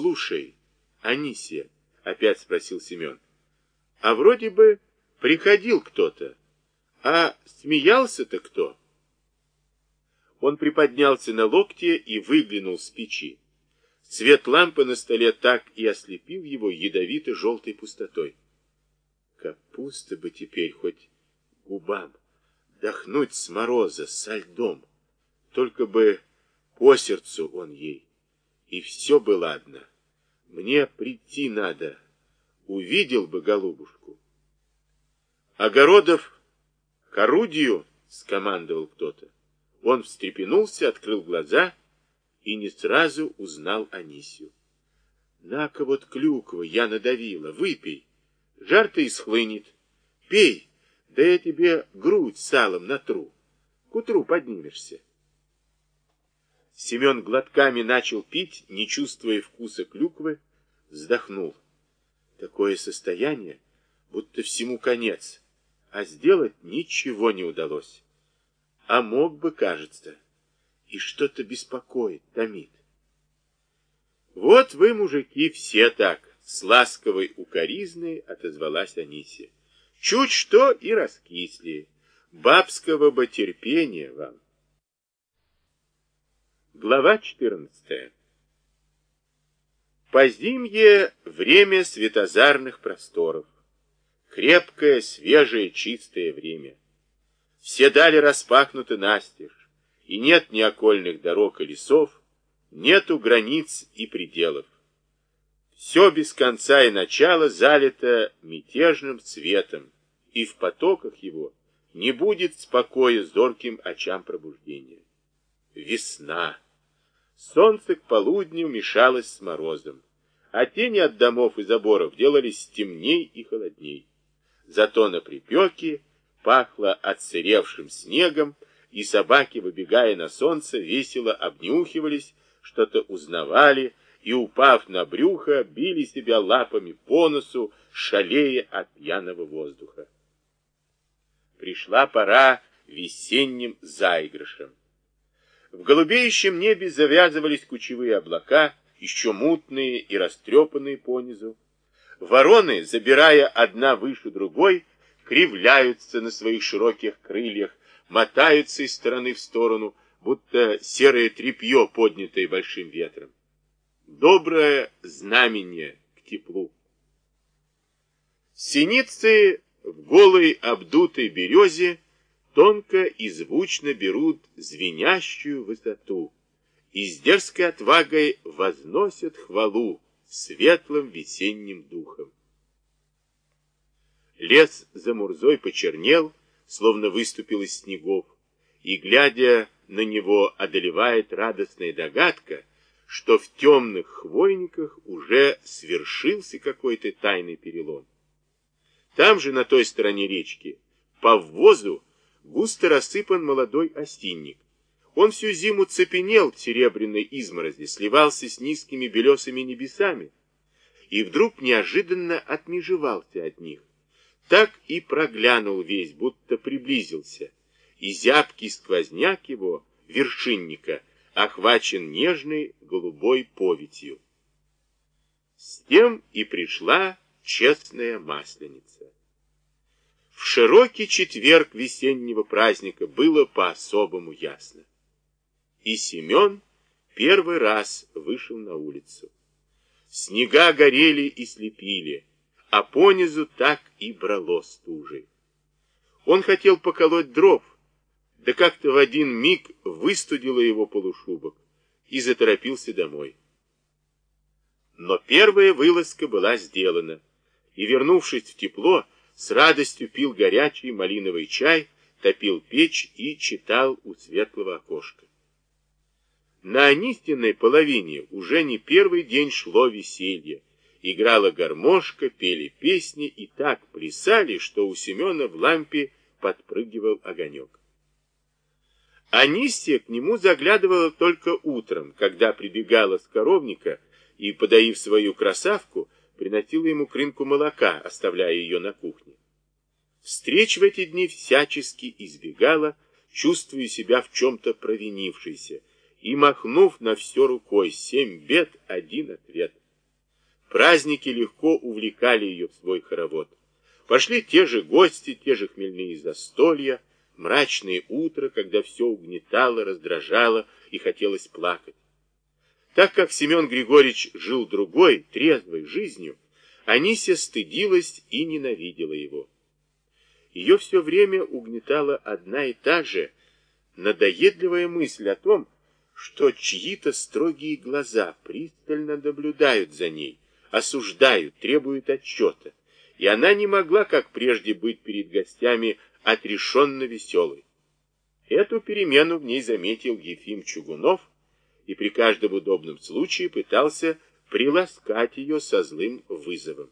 Слушай, Анисия, опять спросил Семен, а вроде бы приходил кто-то, а смеялся-то кто? Он приподнялся на локте и выглянул с печи. Свет лампы на столе так и ослепил его ядовито-желтой пустотой. Капуста бы теперь хоть губам, дохнуть с мороза, со льдом. Только бы по сердцу он ей, и все бы ладно. Мне прийти надо, увидел бы голубушку. Огородов к орудию, скомандовал кто-то. Он встрепенулся, открыл глаза и не сразу узнал Анисию. На-ка вот клюква я надавила, выпей. Жар-то исхлынет. Пей, да я тебе грудь салом натру. К утру поднимешься. Семен глотками начал пить, не чувствуя вкуса клюквы, вздохнул. Такое состояние, будто всему конец, а сделать ничего не удалось. А мог бы, кажется, и что-то беспокоит, томит. Вот вы, мужики, все так, с ласковой укоризной отозвалась Анисия. Чуть что и раскисли. Бабского бы терпения вам. Глава 14. Позимье — время светозарных просторов. Крепкое, свежее, чистое время. Все дали распахнуты настежь, и нет ни окольных дорог и лесов, нету границ и пределов. Все без конца и начала залито мятежным цветом, и в потоках его не будет спокоя зорким очам пробуждения. Весна. Солнце к полудню мешалось с морозом, а тени от домов и заборов делались темней и холодней. Зато на припеке пахло отсыревшим снегом, и собаки, выбегая на солнце, весело обнюхивались, что-то узнавали и, упав на брюхо, били себя лапами по носу, шалея от пьяного воздуха. Пришла пора весенним заигрышам. В голубеющем небе завязывались кучевые облака, еще мутные и растрепанные понизу. Вороны, забирая одна выше другой, кривляются на своих широких крыльях, мотаются из стороны в сторону, будто серое тряпье, поднятое большим ветром. Доброе знамение к теплу. Синицы в голой обдутой березе тонко и звучно берут звенящую высоту и с дерзкой отвагой возносят хвалу светлым весенним духом. Лес за Мурзой почернел, словно выступил из снегов, и, глядя на него, одолевает радостная догадка, что в темных хвойниках уже свершился какой-то тайный перелом. Там же, на той стороне речки, по ввозу, густо рассыпан молодой осинник. Он всю зиму цепенел в серебряной изморози, сливался с низкими белесыми небесами и вдруг неожиданно отмежевался от них. Так и проглянул весь, будто приблизился, и зябкий сквозняк его, вершинника, охвачен нежной голубой повятью. С тем и пришла честная масленица. В широкий четверг весеннего праздника было по-особому ясно. И Семен первый раз вышел на улицу. Снега горели и слепили, а понизу так и брало стужей. Он хотел поколоть дров, да как-то в один миг выстудило его полушубок и заторопился домой. Но первая вылазка была сделана, и, вернувшись в тепло, с радостью пил горячий малиновый чай, топил печь и читал у светлого окошка. На Анистиной половине уже не первый день шло веселье. Играла гармошка, пели песни и так плясали, что у Семена в лампе подпрыгивал огонек. Анисия к нему заглядывала только утром, когда прибегала с коровника и, подоив свою красавку, приносила ему крынку молока, оставляя ее на кухне. Встреч в эти дни всячески избегала, чувствуя себя в чем-то провинившейся, и, махнув на все рукой, семь бед, один ответ. Праздники легко увлекали ее в свой хоровод. Пошли те же гости, те же хмельные застолья, мрачные утра, когда все угнетало, раздражало и хотелось плакать. Так как Семен Григорьевич жил другой, трезвой жизнью, Анисия стыдилась и ненавидела его. Ее все время угнетала одна и та же надоедливая мысль о том, что чьи-то строгие глаза пристально наблюдают за ней, осуждают, требуют отчета, и она не могла, как прежде, быть перед гостями отрешенно веселой. Эту перемену в ней заметил Ефим Чугунов и при каждом удобном случае пытался приласкать ее со злым вызовом.